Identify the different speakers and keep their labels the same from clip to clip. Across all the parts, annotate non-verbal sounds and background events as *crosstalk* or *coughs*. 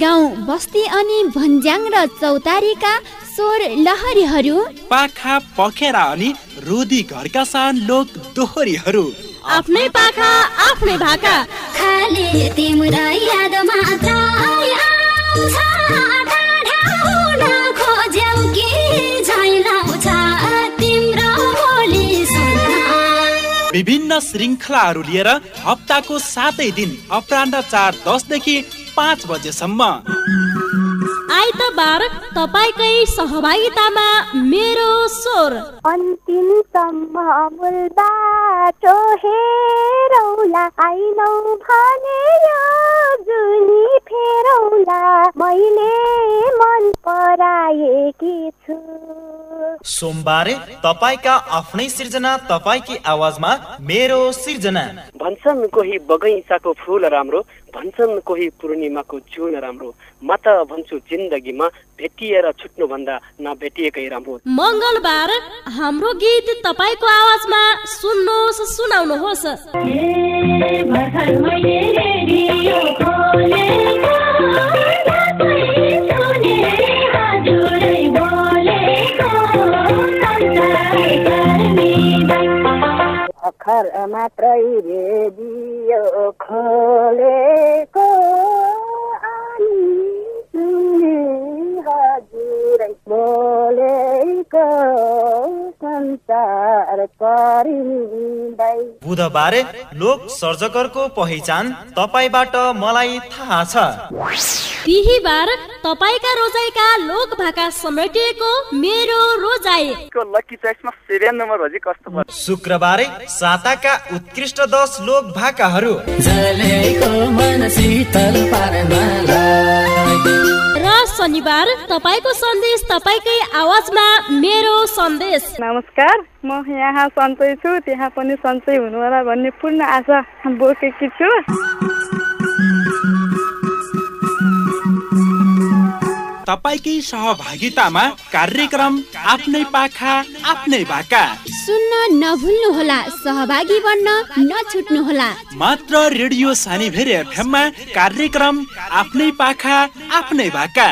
Speaker 1: गाउँ बस्ती अनि भन्ज्याङ र चौतारीका स्वर लहरीहरू।
Speaker 2: पाखा पखेरा अनि रोदी घरका सान लोक दोहोरीहरू।
Speaker 3: आफ्नै पाखा आफ्नै भाका।
Speaker 4: खाली तिम्रा खोज्यौ कि झैलाउँछ तिम्रो
Speaker 2: विभिन्न श्रृङ्खलाहरू लिएर हप्ताको सातै दिन अपरान्ह चार दसदेखि पाँच बजेसम्म।
Speaker 3: आइतबार तपाईँकै सहभागितामा मेरो स्वर।
Speaker 5: अन्तिमसम्म मूल बाटो हेरौला आइनौ भने यो जुनी फेरौला। मैले मन पराएकी छु।
Speaker 6: सोमबारे तपाईँका आफ्नै सिर्जना तपाईँकी आवाजमा मेरो सिर्जना।
Speaker 7: भन्छन् कोही बगैँचाको फुल राम्रो भन्छन् कोही पूर्णिमाको जुन राम्रो। म त भन्छु जिन्दगीमा भेटिएर छुट्नुभन्दा नभेटिएकै राम्रो।
Speaker 3: मङ्गलबार हाम्रो गीत तपाईँको आवाजमा सुन्नुहोस् सुनाउनुहोस्।
Speaker 5: भर्खर मात्रै रेडियो खोलेको हजुरै बोलेको संसार परिँदै
Speaker 6: बुधबारे लोक सर्जकहरूको पहिचान तपाईँबाट मलाई थाहा छ।
Speaker 3: बिहिबार तपाईँका रोजाइका लोक भाका समेटिएको मेरो रोजाइ।
Speaker 6: शुक्रबारे साताका उत्कृष्ट दश लोक भाकाहरू।
Speaker 3: र शनिबार तपाईँको सन्देश तपाईँकै आवाजमा मेरो सन्देश।
Speaker 5: नमस्कार म यहाँ सन्चै छु त्यहाँ पनि सन्चै हुनु होला भन्ने पूर्ण आशा बोकेकी छु।
Speaker 2: तपाईँकै सहभागितामा कार्यक्रम आफ्नै पाखा आफ्नै भाका
Speaker 1: सुन्न नभुल्नुहोला सहभागी बन्न नछुट्नुहोला।
Speaker 2: मात्र रेडियो सानीभेरे एफएममा कार्यक्रम आफ्नै पाखा आफ्नै भाका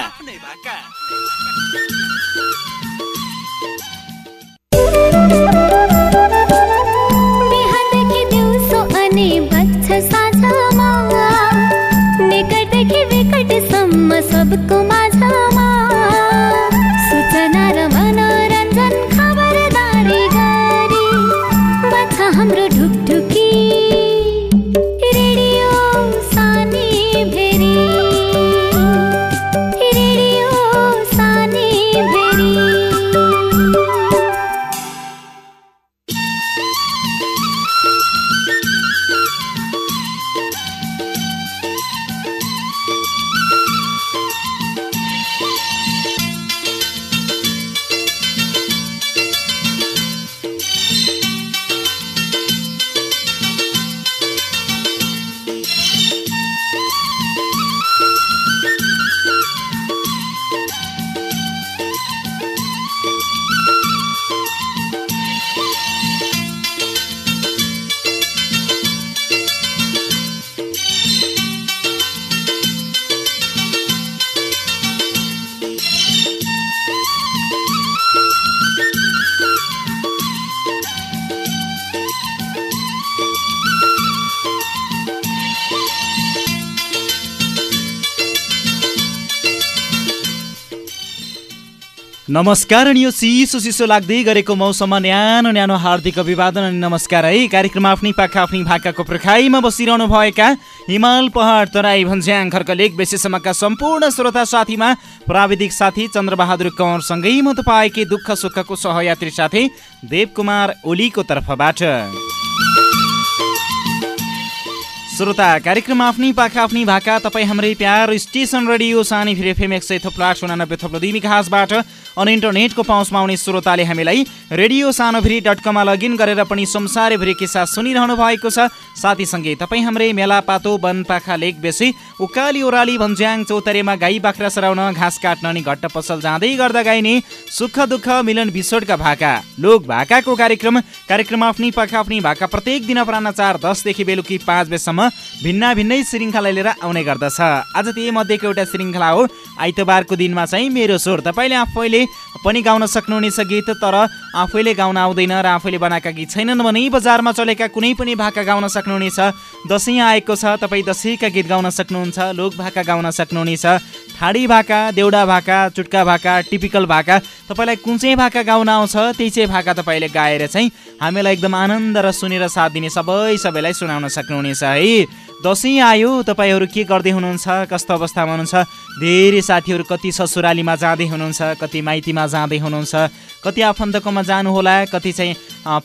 Speaker 4: विकटसम्म सबको
Speaker 8: नमस्कार अनि यो चिसो चिसो लाग्दै गरेको मौसममा न्यानो न्यानो हार्दिक अभिवादन अनि नमस्कार है। कार्यक्रम आफ्नै पाखा आफ्नै भाकाको प्रखाइमा बसिरहनु भएका हिमाल पहाड तराई भन्ज्याङ खर्क लेक विशेषमाका सम्पूर्ण श्रोता साथीमा प्राविधिक साथी चन्द्रबहादुर कंवरसँगै म तपाईँकै दुःख सुखको सहयात्री साथी देवकुमार ओलीको तर्फबाट। श्रोता कार्यक्रम आफ्नै पाखा आफ्नै भाका तपाईँ हाम्रै प्यार स्टेसन रेडियो सानी फिर एफएम एक सय थप्लो आठ उनानब्बे थप्लो दुई अनि इन्टरनेटको पहुँचमा आउने श्रोताले हामीलाई रेडियो सानोभिरी डट कममा लगइन गरेर पनि संसारभरि किस्सा सुनिरहनु भएको छ। साथीसँगै तपाईँ हाम्रै मेला पातो वन पाखा लेक बेसी उकाली ओह्राली भन्ज्याङ चौतारीमा गाई बाख्रा सराउन घाँस काट्न अनि घट्ट पसल जाँदै गर्दा गाइने सुख दुःख मिलन बिछोडका भाका लोक भाकाको कार्यक्रम कार्यक्रम आफ्नै पाखा आफ्नै भाका प्रत्येक दिन अपरान्न चार दसदेखि बेलुकी पाँच बजेसम्म भिन्न भिन्नै श्रृङ्खला लिएर आउने गर्दछ। आज त्यही मध्येको एउटा श्रृङ्खला हो। आइतबारको दिनमा चाहिँ मेरो स्वर तपाईँले आफैले पनि गाउन सक्नुहुनेछ गीत तर आफैले गाउन आउँदैन र आफैले बनाएका गीत छैनन् भने बजारमा चलेका कुनै पनि भाका गाउन सक्नुहुनेछ। दसैँ आएको छ तपाईँ दसैँका गीत गाउन सक्नुहुन्छ लोक भाका गाउन सक्नुहुनेछ। ठाडी भाका देउडा भाका चुट्का भाका टिपिकल भाका तपाईँलाई कुन चाहिँ भाका गाउन आउँछ त्यही चाहिँ भाका तपाईँले गाएर चाहिँ हामीलाई एकदम आनन्द र सुनेर साथ दिने सबै सबैलाई सुनाउन सक्नुहुनेछ है। दसैँ आयो। तपाईँहरू के गर्दै हुनुहुन्छ? कस्तो अवस्थामा हुनुहुन्छ? धेरै साथीहरू कति ससुरालीमा जाँदै हुनुहुन्छ कति माइतीमा जाँदै हुनुहुन्छ। कति आफन्तकोमा जानुहोला कति चाहिँ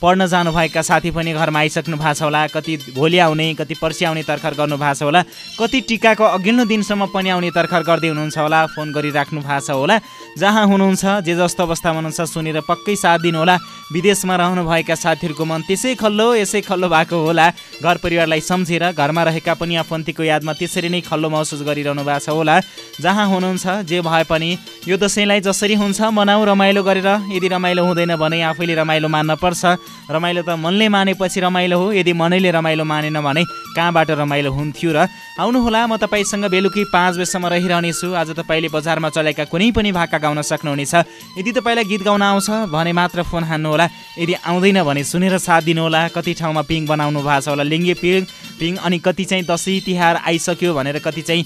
Speaker 8: पढ्न जानुभएका साथी पनि घरमा आइसक्नु भएको छ होला कति भोलि आउने कति पर्सि आउने तर्खर गर्नु भएको छ होला कति टिकाको अघिल्लो दिनसम्म पनि आउने तर्खर गर्दै हुनुहुन्छ होला फोन गरिराख्नु भएको छ होला। जहाँ हुनुहुन्छ जे जस्तो अवस्थामा हुनुहुन्छ सुनेर पक्कै साथ दिनु होला। विदेशमा रहनुभएका साथीहरूको मन त्यसै खल्लो यसै खल्लो भएको होला। घर परिवारलाई सम्झेर घरमा रहेका पनि आफन्तीको यादमा त्यसरी नै खल्लो महसुस गरिरहनु भएको छ होला। जहाँ हुनुहुन्छ जे भए पनि यो दसैँलाई जसरी हुन्छ मनाऊ रमाइलो गरेर। रमाइलो हुँदैन भने आफैले रमाइलो मान्न पर्छ। रमाइलो त मनले मानेपछि रमाइलो हो। यदि मनैले रमाइलो मानेन भने कहाँबाट रमाइलो हुन्थ्यो र? आउनुहोला म तपाईँसँग बेलुकी पाँच बजीसम्म रहिरहनेछु। आज तपाईँले बजारमा चलेका कुनै पनि भाका गाउन सक्नुहुनेछ। यदि तपाईँलाई गीत गाउन आउँछ भने मात्र फोन हान्नुहोला। यदि आउँदैन भने सुनेर साथ दिनुहोला। कति ठाउँमा पिङ बनाउनु भएको छ होला लिङ्गे पिङ। पिङ अनि कति चाहिँ दसैँ तिहार आइसक्यो भनेर कति चाहिँ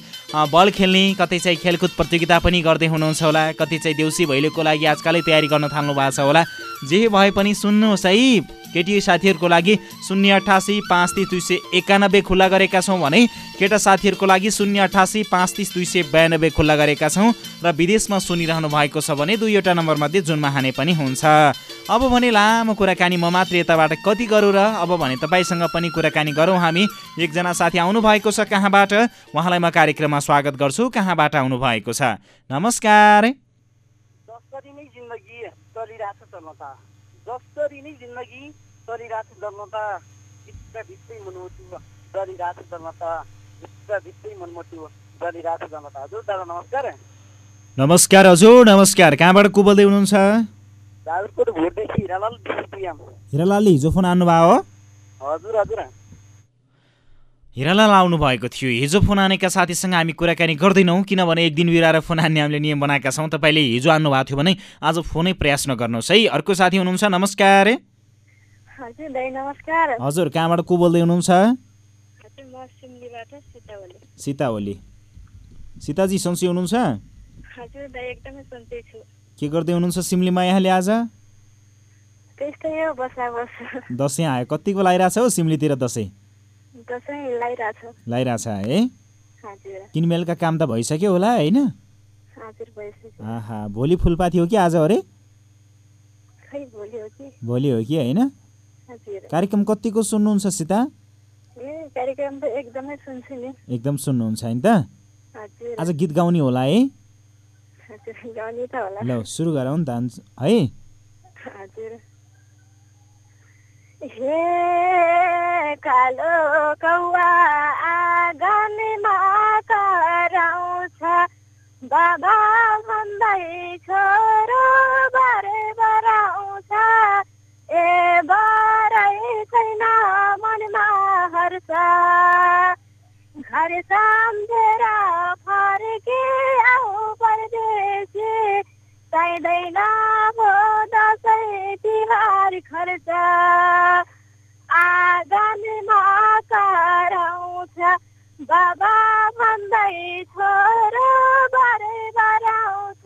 Speaker 8: बल खेल्ने कतै चाहिँ खेलकुद प्रतियोगिता पनि गर्दै हुनुहुन्छ होला कति चाहिँ देउसी भैलोको लागि आजकलै तयारी गर्न थाल्नु भएको छ होला। जे भए पनि सुन्नुहोस् है। केटी साथीहरूको लागि शून्य अठासी पाँच तिस दुई सय एकानब्बे खुल्ला गरेका छौँ भने केटा साथीहरूको लागि शून्य अठासी पाँच तिस दुई सय बयानब्बे खुल्ला गरेका छौँ र विदेशमा सुनिरहनु भएको छ भने दुईवटा नम्बरमध्ये जुनमा हाने पनि हुन्छ। अब भने लामो कुराकानी म मात्र यताबाट कति गरौँ र अब भने तपाईँसँग पनि कुराकानी गरौँ हामी। एकजना साथी आउनु भएको छ कहाँबाट? उहाँलाई म कार्यक्रममा स्वागत गर्छु। कहाँबाट आउनु भएको छ? नमस्कार।
Speaker 9: जसरी नै जिन्दगी चलिरहेको छ जसरी नै जिन्दगी छ चल्न त। भित्रभित्रै मनमुटु छ चल्न त। भित्रभित्रै मनमुटु छ चल्न त। हजुर दादा नमस्कार।
Speaker 8: नमस्कार हजुर नमस्कार। कहाँबाट को बोल्दै हुनुहुन्छ
Speaker 9: हिरालाल
Speaker 8: हिजो फोन आउनुभयो हो
Speaker 9: हजुर हजुर।
Speaker 8: हिरालाल आउनु भएको थियो। हिजो फोन आनेका साथीसँग हामी कुराकानी गर्दैनौँ किनभने एक दिन बिराएर फोन हान्ने हामीले नियम बनाएका छौँ। तपाईँले हिजो आउनु भएको थियो भने आज फोनै प्रयास नगर्नुहोस् है। अर्को साथी हुनुहुन्छ नमस्कार।
Speaker 10: हजुर
Speaker 8: कहाँबाट को बोल्दै हुनुहुन्छ?
Speaker 10: हजुर म सिमलीबाट सीतावली।
Speaker 8: सीता ओली सीताजी सन्चै हुनुहुन्छ के गर्दै हुनुहुन्छ सिमलीमा यहाँले आज? दसैँ आयो। कतिको लगाइरहेछ हो सिमलीतिर दसैँ?
Speaker 10: लगाइरहेछ
Speaker 8: है? किनमेलका काम त भइसक्यो होला होइन? भोलि फुलपाती हो कि आज अरे
Speaker 10: भोलि हो कि
Speaker 8: होइन? कार्यक्रम कतिको सुन्नुहुन्छ सीता?
Speaker 10: एकदमै
Speaker 8: सुन्नुहुन्छ होइन त? आज गीत गाउने होला है? ल सुरु गरौँ नि त है?
Speaker 10: हे कालो कौवा आँगनमा कराउँछ। बाबा भन्दै छोरो बारे बराउँछ। ए बारै छैन मनमा हर्ष घर सम्झेर फर्के आऊ परदेशी चाहिँदैन भो दसैँ तिहार खर्च आँगनमा कराउँछ बाबा भन्दै छोरो बारे बराउँछ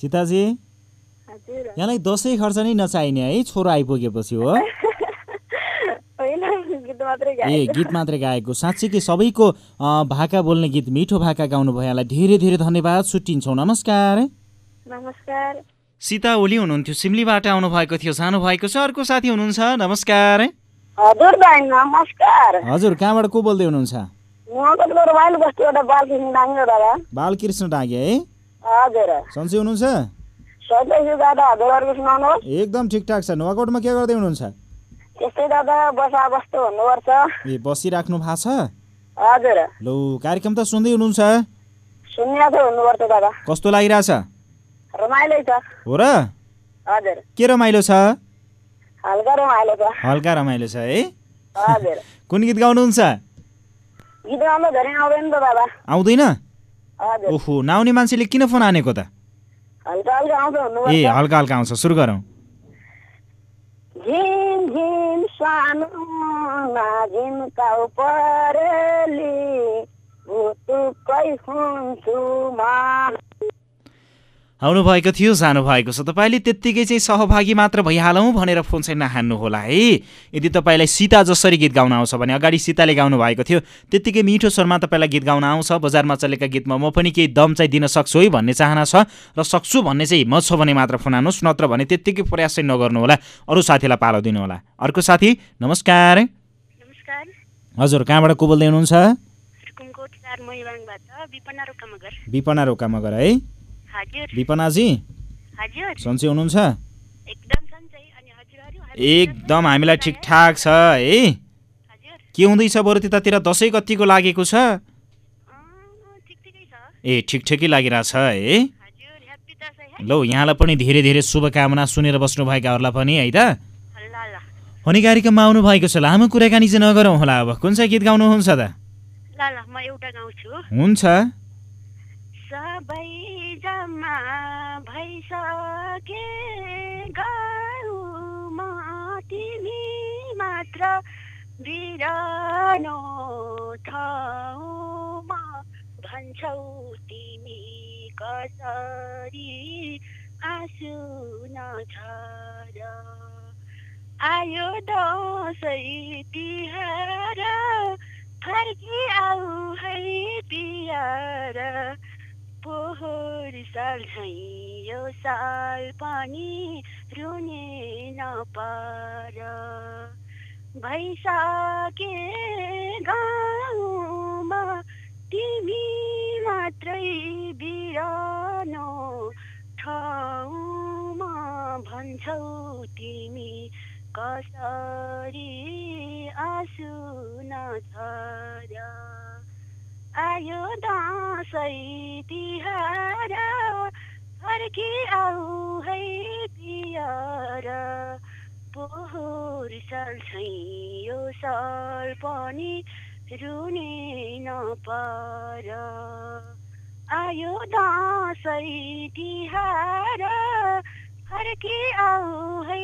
Speaker 8: सीताजी? यहाँलाई दसैँ खर्च नै नचाहिने है छोरो आइपुगेपछि हो। *laughs*
Speaker 10: होइन गीत मात्रै
Speaker 8: ए
Speaker 10: गाएको
Speaker 8: गीत मात्रै गाएको। साँच्चीकै सबैको भाका बोल्ने गीत मिठो भाका गाउनु भयो यहाँलाई। धेरै धेरै धन्यवाद छुट्टिन्छौँ। नमस्कार।
Speaker 10: नमस्कार।
Speaker 8: सीता ओली हुनुहुन्थ्यो सिमलीबाट आउनुभएको थियो जानुभएको छ अर्को साथी हुनुहुन्छ नमस्कार।
Speaker 11: हजुर नमस्कार।
Speaker 8: हजुर कहाँबाट को बोल्दै हुनुहुन्छ?
Speaker 11: बालकृष्ण डाङ्गे
Speaker 8: डाँगे है। सन्चै हुनुहुन्छ? एकदम ठिकठाक छ। नुवाकोटमा के गर्दै हुनुहुन्छ? ए बसिराख्नु भएको छ? लौ कार्यक्रम त सुन्दै हुनुहुन्छ? कस्तो लागिरहेछ? हो र? के रमाइलो छ?
Speaker 11: हल्का रमाइलो छ।
Speaker 8: है? *laughs* कुन गीत गाउनुहुन्छ?
Speaker 11: आउँदैन?
Speaker 8: ओहो नआउने मान्छेले किन फोन हानेको त? ए हल्का हल्का आउँछ सुरु गरौँ।
Speaker 11: झिम झिम सानो नाझिमका परेली भुतुकै हुन्छु मा।
Speaker 8: आउनु भएको थियो जानु भएको छ तपाईँले त्यत्तिकै चाहिँ सहभागी मात्र भइहालौँ भनेर फोन चाहिँ नहान्नु होला है? यदि तपाईँलाई सीता जसरी गीत गाउन आउँछ भने अगाडि सीताले गाउनु भएको थियो त्यत्तिकै मिठो स्वरमा तपाईँलाई गीत गाउन आउँछ बजारमा चलेका गीतमा म पनि केही दम चाहिँ दिन सक्छु है भन्ने चाहना छ र सक्छु भन्ने चाहिँ हिम्मत छ भने मात्र फोन हान्नुहोस् नत्र भने त्यत्तिकै प्रयास चाहिँ नगर्नु होला अरू साथीलाई पालो दिनु होला अर्को साथी नमस्कार। हजुर कहाँबाट को बोल्दै हुनुहुन्छ?
Speaker 12: विपना
Speaker 8: विपना रोकामगर है?
Speaker 12: हजुर।
Speaker 8: विपनाजी?
Speaker 12: हजुर।
Speaker 8: सन्चै हुनुहुन्छ?
Speaker 12: एकदम सन्चै। अनि हजुरहरू
Speaker 8: एकदम हामीलाई ठिकठाक छ है? के हुँदैछ बरु त्यतातिर? दसैँ कतिको लागेको छ? ए ठिक ठिकै लागिरहेछ है? लौ यहाँलाई पनि धेरै धेरै शुभकामना सुनेर बस्नुभएकाहरूलाई पनि है त? अनि कार्यक्रममा आउनु भएको छ लामो कुराकानी चाहिँ नगरौँ होला अब। कुन चाहिँ गीत गाउनुहुन्छ त?
Speaker 12: ल ल म एउटा गाउँछु।
Speaker 8: हुन्छ।
Speaker 12: सबै जम्मा भइसके गाउँमा तिमी मात्र बिरानो ठाउँमा भन्छौ तिमी कसरी आँसु नझर आयो दसैँ तिहार फर्की आऊ है पियार पोहोर साल यो साल पनि रुने नपर भइसके गाउँमा तिमी मात्रै बिरानो ठाउँमा भन्छौ तिमी कसरी आँसु नझर। आयो दसैँ तिहार फर्की आऊ है पियर पोहोर साल यो साल पनि रुने नपर आयो दसैँ तिहार फर्की आऊ है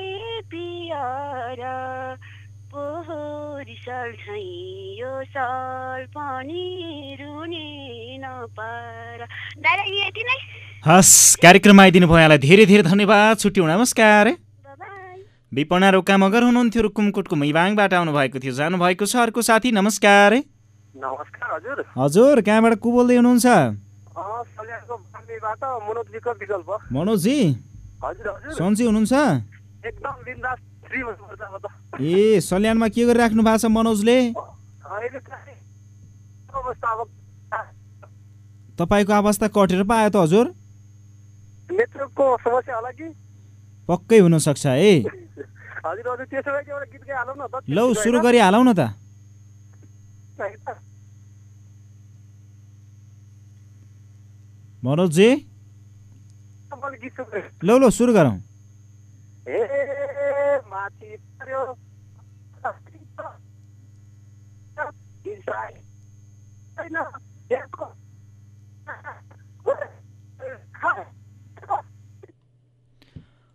Speaker 12: पियर। पोहोर साल झैँ यो साल पनि रुने नपर दादा यति नै।
Speaker 8: हस् कार्यक्रममा आइदिनु भयो यहाँलाई धेरै धेरै धन्यवाद। छुट्यौँ नमस्कार। विपना रोका मगर हुनुहुन्थ्यो रुकुमकोटको मैबाङबाट आउनुभएको थियो। जानुभएको छ अर्को साथी नमस्कार।
Speaker 9: नमस्कार हजुर।
Speaker 8: हजुर कहाँबाट को बोल्दै हुनुहुन्छ?
Speaker 9: मनोज विकल्प विकल्प।
Speaker 8: मनोजी
Speaker 9: हजुर हजुर।
Speaker 8: सन्चै हुनुहुन्छ?
Speaker 9: एकदम
Speaker 8: ए सल्यानमा के गरिराख्नु भएको छ मनोजले? तपाईँको अवस्था कटेर पो आयो त हजुर। पक्कै हुनसक्छ है लौ सुरु गरिहालौँ न त।
Speaker 9: सुन्नु
Speaker 8: लौ लौ सुरु गरौँ।
Speaker 9: माथि पर्यो छैन हेरको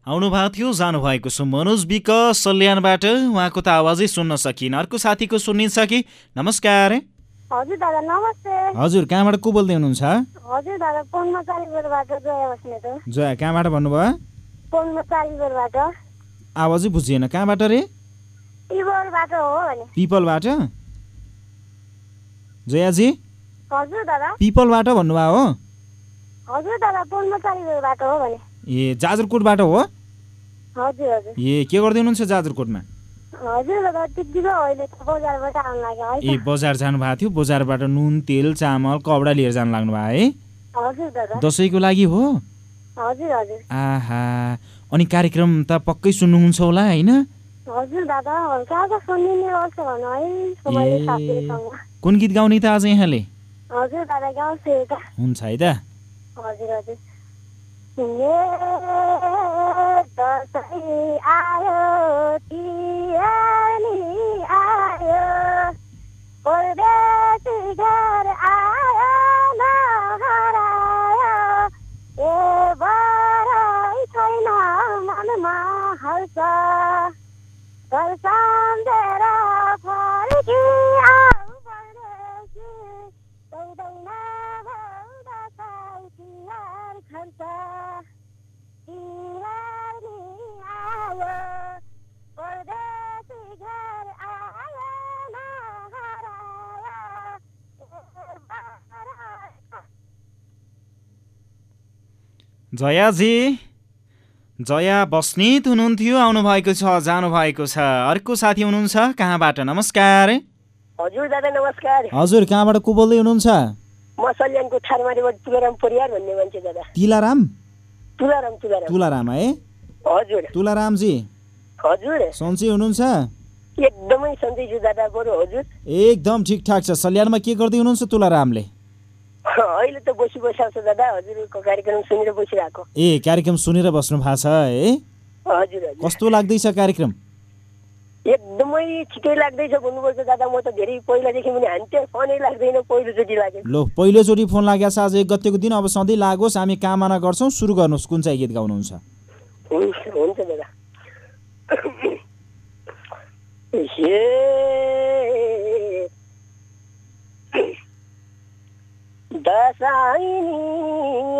Speaker 8: आउनु भएको थियो जानुभएको छु मनोज विक सल्यानबाट। उहाँको त आवाजै सुन्न सकिन अर्को साथीको सुनिन्छ कि? नमस्कार।
Speaker 10: हजुर दादा नमस्ते।
Speaker 8: हजुर कहाँबाट को बोल्दै हुनुहुन्छ?
Speaker 10: हजुर दादा जया बस्ने त
Speaker 8: जया कहाँबाट भन्नुभयो? आवाजै बुझिएन। कहाँबाट रे? पिपलबाट जयाजी? पिपलबाट भन्नुभयो हो? ए जाजरकोटबाट हो? ए के गर्दै हुनुहुन्छ जाजरकोटमा? ए बजार जानुभएको थियो। बजारबाट नुन तेल चामल कपडा लिएर जानु लाग्नु भयो है दसैँको लागि हो? आहा। अनि कार्यक्रम त पक्कै सुन्नुहुन्छ होला होइन? कुन गीत गाउने त आज यहाँले? हुन्छ है त।
Speaker 10: घर आयो ए घर
Speaker 8: जयाजी। जया बस्नेत हुनुहुन्थ्यो आउनुभएको छ जानुभएको छ। अर्को साथी हुनुहुन्छ कहाँबाट? नमस्कार।
Speaker 13: हजुर दादा नमस्कार।
Speaker 8: हजुर कहाँबाट को बोल्दै हुनुहुन्छ?
Speaker 13: म सल्यानको थारमारीबाट तुलाराम परियार भन्ने मान्छे दादा।
Speaker 8: तिलाराम?
Speaker 13: तुलाराम तुलाराम।
Speaker 8: तुलाराम है?
Speaker 13: हजुर।
Speaker 8: तुलारामजी।
Speaker 13: हजुर।
Speaker 8: सन्चै हुनुहुन्छ?
Speaker 13: एकदमै सन्चै छु दादा बरु हजुर।
Speaker 8: एकदम ठिकठाक छ। सल्यानमा के गर्दै हुनुहुन्छ तुलारामले? *laughs*
Speaker 13: अहिले त बसी बसिरहेको छ दादा। हजुरको कार्यक्रम सुनेर बसिरहेको।
Speaker 8: ए कार्यक्रम सुनेर बस्नु भएको छ है?
Speaker 13: हजुर
Speaker 8: कस्तो लाग्दैछ कार्यक्रम?
Speaker 13: एकदमै छिटै लाग्दैछ भन्नुपर्छ दादा। म त धेरै पहिलादेखि पनि हान्थेँ। फनै लाग्दैन पहिलोचोटि लाग्यो।
Speaker 8: लो पहिलोचोटि फोन लागेको छ। आज एक गतेको दिन। अब सधैँ लागोस्। हामी कामना गर्छौँ। सुरु गर्नुहोस्। कुन चाहिँ गीत गाउनुहुन्छ?
Speaker 13: हुन्छ हुन्छ दादा। *coughs* हे दसाइनी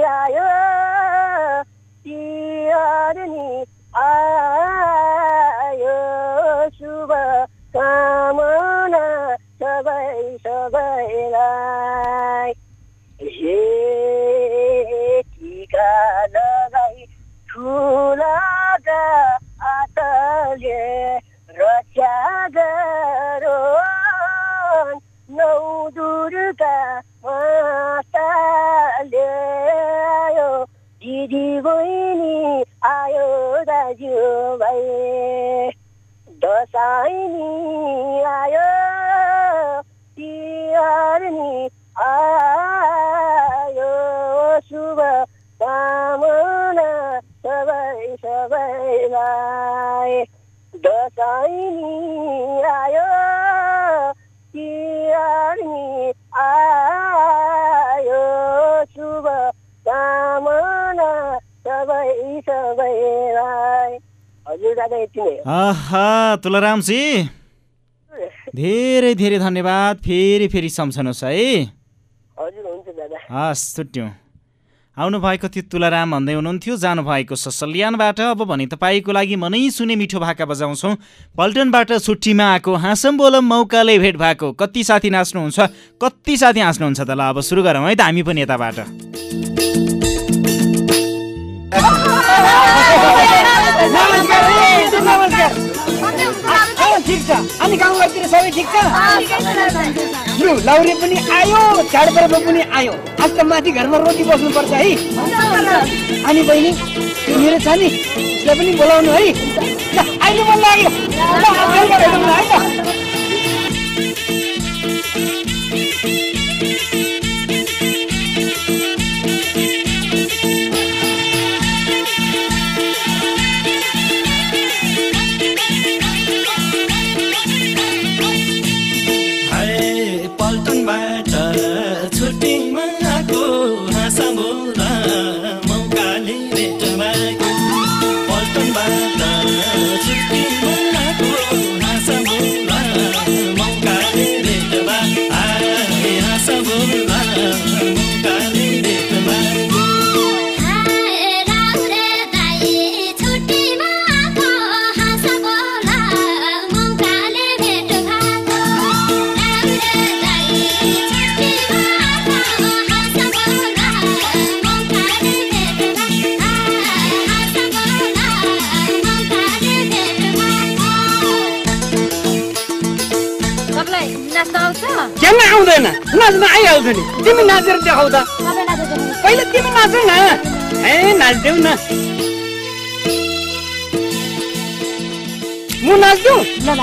Speaker 13: आयो तिहारनी आयो शुभ कामना सबै सबैलाई हे टिका लगाई ठुलाका आतले रक्षा दसैँ आयो तिहार नि आयो शुभ कामना सबै सबैलाई दसैँ आयो तिहार नि आयो शुभ कामना सबै सबैलाई
Speaker 8: तुलारामजी धेरै धेरै धन्यवाद। फेरि फेरि सम्झनुहोस् है।
Speaker 13: हजुर हुन्छ दादा।
Speaker 8: हस् छुट्यौँ आउनुभएको थियो तुलाराम भन्दै हुनुहुन्थ्यो। जानुभएको छ सल्यानबाट। अब भने तपाईँको लागि मनै सुने मिठो भाका बजाउँछौँ। पल्टनबाट छुट्टीमा आएको हाँसम बोलम मौकाले भेट भएको। कति साथी नाच्नुहुन्छ? कति साथी हाँस्नुहुन्छ त ल अब सुरु गरौँ है त हामी पनि यताबाट। *laughs*
Speaker 14: ठिक छ। अनि गाउँघरतिर सबै ठिक छ? लु लौरे पनि आयो चाडपर्व पनि आयो। आज त माथि घरमा रोटी बस्नुपर्छ है। अनि बहिनी त्यो मेरो छ नि उसलाई पनि बोलाउनु है। अहिले मन लाग्यो। आउँदैन नाच्न आइहाल्छ नि तिमी नाचेर देखाउ त
Speaker 1: तपाईँ नाचेको
Speaker 14: पहिला तिमी नाच न ए नाचिदेऊ न म
Speaker 1: ल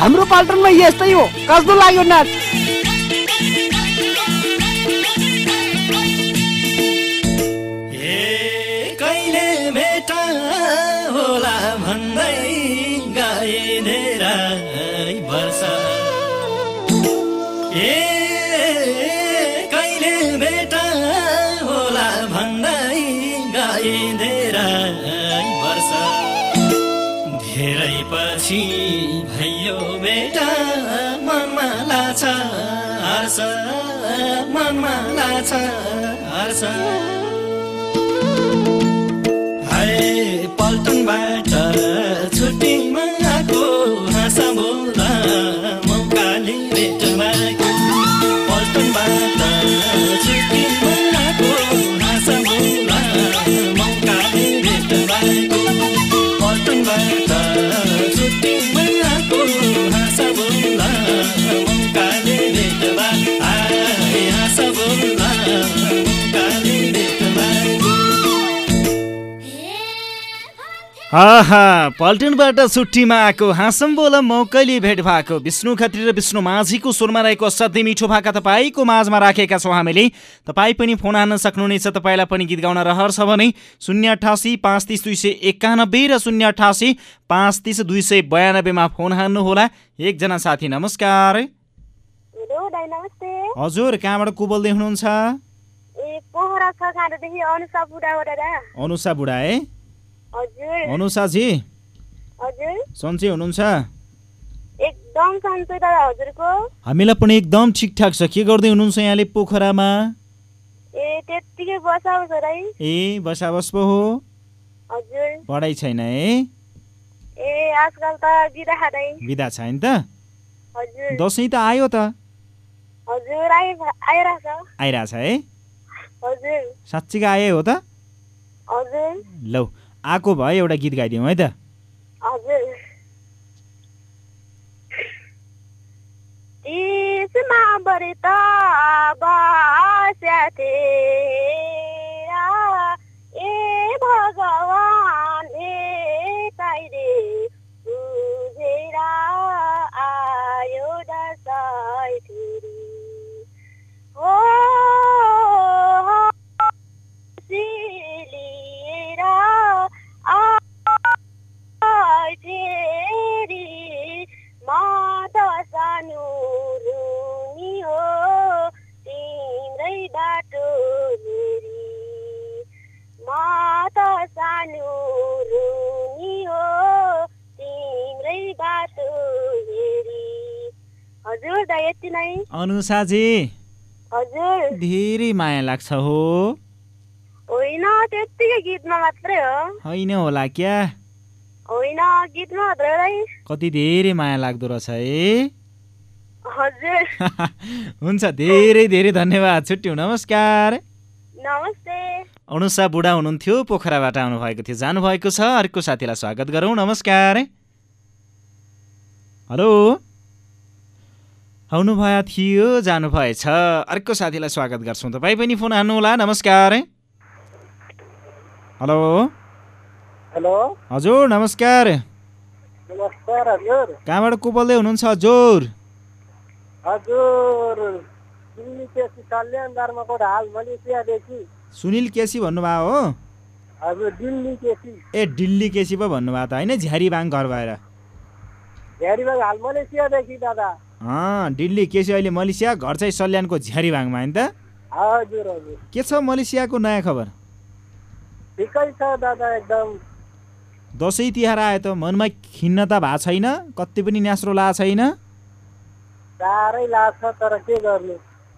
Speaker 14: हाम्रो पाल्टनमा यस्तै हो कस्तो लाग्यो नाच
Speaker 2: कहिले भेटा होला भन्दै धेरै वर्ष। धेरै पछि भयो बेटा मनमा लाछ हर्ष मनमा लाछ हर्ष।
Speaker 8: आहा पल्टनबाट छुट्टीमा आएको हाँसम बोल मौकैली भेट भएको। विष्णु खत्री र विष्णु माझीको स्वरमा रहेको असाध्यै मिठो भाका तपाईँको माझमा राखेका छौँ हामीले। तपाईँ पनि फोन हान्न सक्नुहुनेछ तपाईँलाई पनि गीत गाउन रहर छ भने शून्य अठासी पाँच तिस दुई सय एकानब्बे र शून्य अठासी पाँच तिस दुई सय बयानब्बेमा फोन हान्नुहोला। एकजना साथी नमस्कार। हजुर कहाँबाट को बोल्दै हुनुहुन्छ
Speaker 10: अनुसा
Speaker 8: बुढा है अनुषाजी सन्चै हुनुहुन्छ?
Speaker 10: एकदम सन्चै दादा हजुरको।
Speaker 8: हामीलाई पनि एकदम ठिकठाक छ। के गर्दै हुनुहुन्छ यहाँले पोखरामा?
Speaker 10: ए त्यत्तिकै बसाउँछ दाइ
Speaker 8: ए बसाबस पो हो।
Speaker 10: हजुर।
Speaker 8: पढाइ छैन है?
Speaker 10: ए आजकल त बिदा खाँदै
Speaker 8: बिदा छैन त?
Speaker 10: हजुर।
Speaker 8: दसैँ त आयो त?
Speaker 10: हजुर आइ आइरहेछ।
Speaker 8: आइरहेछ है?
Speaker 10: हजुर।
Speaker 8: साँच्चीको आए हो त?
Speaker 10: हजुर।
Speaker 8: लौ आएको भए एउटा गीत गाइदिउँ है त?
Speaker 10: ए भगवान। म त सानो रुनी हो तिम्रै बाटो हेरी। हजुर दा यति नै।
Speaker 8: अनुषाजी
Speaker 10: हजुर।
Speaker 8: धेरै माया लाग्छ हो।
Speaker 10: होइन त्यत्तिकै गीतमा मात्रै हो।
Speaker 8: होइन होला क्या?
Speaker 10: होइन गीतमा मात्रै
Speaker 8: कति धेरै माया लाग्दो रहेछ है।
Speaker 10: हजुर। *laughs*
Speaker 8: हुन्छ धेरै धेरै धन्यवाद। छुट्यौँ नमस्कार।
Speaker 10: नमस्ते।
Speaker 8: अनुषा बुढा हुनुहुन्थ्यो पोखराबाट आउनुभएको थियो। जानुभएको छ अर्को साथीलाई स्वागत गरौँ नमस्कार हेलो? आउनुभएको थियो जानुभएछ। अर्को साथीलाई स्वागत गर्छौँ। तपाईँ पनि फोन हान्नुहोला नमस्कार हेलो?
Speaker 11: हेलो?
Speaker 8: हजुर नमस्कार।
Speaker 11: नमस्कार हजुर।
Speaker 8: कहाँबाट को बोल्दै हुनुहुन्छ हजुर?
Speaker 11: हजुर।
Speaker 8: सुनिल केसी भन्नुभयो हो?
Speaker 11: हजुर दिल्ली केसी।
Speaker 8: ए दिल्ली केसी पो भन्नुभयो त होइन? झ्यारीबाङ घर भएर। दिल्ली केसी अहिले मलेसिया घर चाहिँ सल्यानको झ्यारीबाङमा होइन त? के छ मलेसियाको नयाँ खबर? दसैँ तिहार आयो त मनमा खिन्नता भएको छैन? कति पनि न्यास्रो लागेको छैन?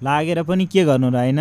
Speaker 8: लागेर पनि के गर्नु र होइन?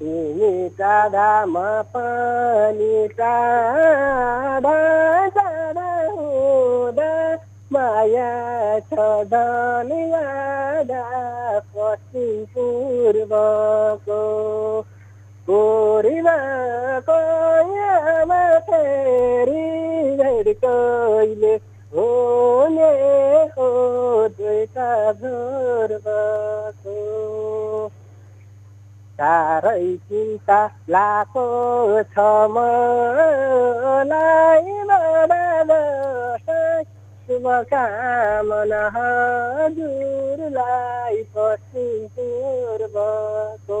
Speaker 11: तिमी टाढामा पनि टाढा टाढा हुँदा माया छ धनयादा पश्चिम पूर्वको पूर्वको यामा फेरि कहिले हुने हो दुईटा ध्रुवको साह्रै चिन्ता लाको छ मलाई शुभकामना हजुरलाई पश्चिम पूर्वको।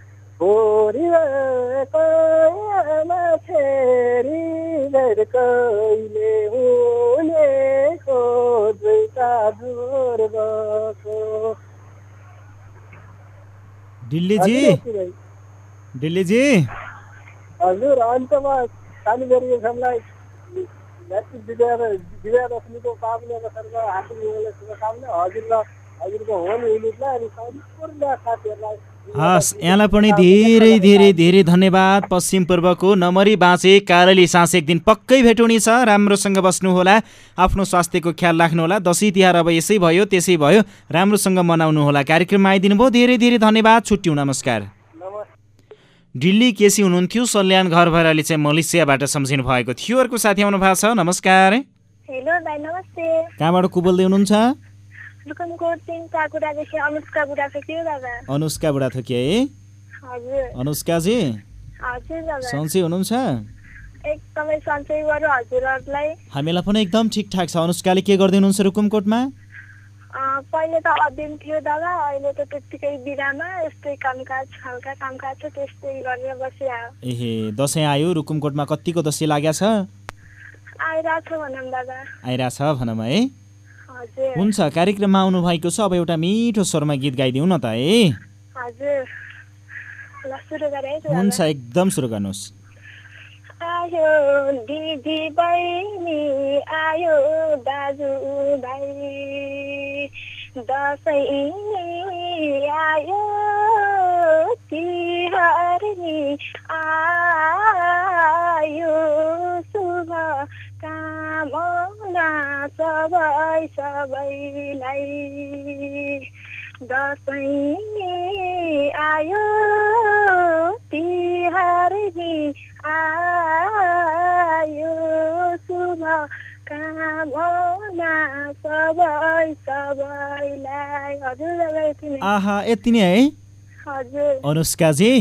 Speaker 11: आमा फेरि कहिले हुने दुईटा ध्रुवको
Speaker 8: दिल्लीजी। दिल्लीजी।
Speaker 11: हजुर अन्तमा कालीगढी एफएमलाई नेतृत्व दिव्या दिव्या दशमीको पावने अवसरमा हार्दिक निवेदन शुभकामना। हजुर र हजुरको होम युनिटलाई अनि सम्पूर्ण साथीहरूलाई
Speaker 8: हस् यहाँलाई पनि धेरै धेरै धेरै धन्यवाद। पश्चिम पूर्वको नमरी बाँचे कालेली साँस एक दिन पक्कै भेटुनी छ। राम्रोसँग बस्नुहोला। आफ्नो स्वास्थ्यको ख्याल राख्नुहोला। दसैँ तिहार अब यसै भयो त्यसै भयो। राम्रोसँग मनाउनुहोला। कार्यक्रममा आइदिनु भयो धेरै धेरै धन्यवाद। छुट्यौँ नमस्कार। दिल्ली केसी हुनुहुन्थ्यो। सल्यान घर भएर चाहिँ मलेसियाबाट सम्झिनु भएको थियो। अर्को साथी आउनु भएको छ। नमस्कार।
Speaker 15: हेलो दाइ नमस्ते।
Speaker 8: कहाँबाट को बोल्दै हुनुहुन्छ?
Speaker 15: अनुष्का बुढा थियो दादा
Speaker 8: अनुष्का बुढा थोकी है अनुष्काजी सन्चै हुनुहुन्छ हामीलाई पनि एकदम ठिकठाक छ अनुष्काले के गर्दै हुनुहुन्छ रुकुमकोटमा
Speaker 15: पहिले त अध्ययन थियो दादा अहिले त त्यत्तिकै बिरामा यस्तै कामकाज हल्का कामकाज छ त्यस्तै गरेर बसिरह्यो
Speaker 8: एहे दसैँ आयो रुकुमकोटमा कतिको दसैँ लाग्या छ?
Speaker 15: आइरहेको छ भनौँ दादा।
Speaker 8: आइरहेछ भनौँ है। हुन्छ कार्यक्रममा आउनु भएको छ अब एउटा मिठो स्वरमा गीत गाइदिउँ न त है। हुन्छ एकदम सुरु गर्नुहोस्।
Speaker 15: आयो दिदी बहिनी आयो दाजु भाइ दसैँ आयो तिहार आयो शुभ कामना सबै सबैलाई दसैँ आयो तिहार आयो। शुभ कामना सबै सबैलाई। हजुर
Speaker 8: आहा यति नै है?
Speaker 15: हजुर।
Speaker 8: अनुष्काजी